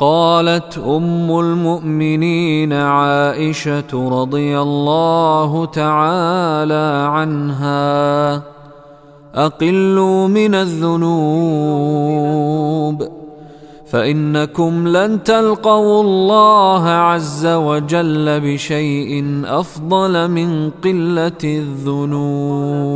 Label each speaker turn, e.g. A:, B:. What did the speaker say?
A: قالت أم المؤمنين عائشة رضي الله تعالى عنها أقلوا من الذنوب فإنكم لن تلقوا الله عز وجل بشيء أفضل من قلة الذنوب